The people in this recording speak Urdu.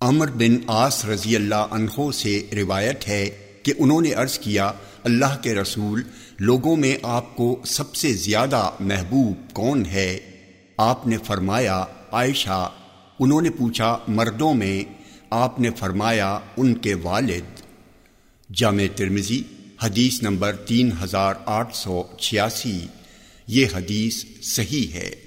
عمر بن آس رضی اللہ عنہ سے روایت ہے کہ انہوں نے عرض کیا، اللہ کے رسول، لوگوں میں آپ کو سب سے زیادہ محبوب کون ہے؟ آپ نے فرمایا، عائشہ۔ انہوں نے پوچھا، مردوں میں؟ آپ نے فرمایا، ان کے والد۔ جامع ترمزی حدیث نمبر تین ہزار آٹھ سو چھیاسی۔ یہ حدیث صحیح ہے۔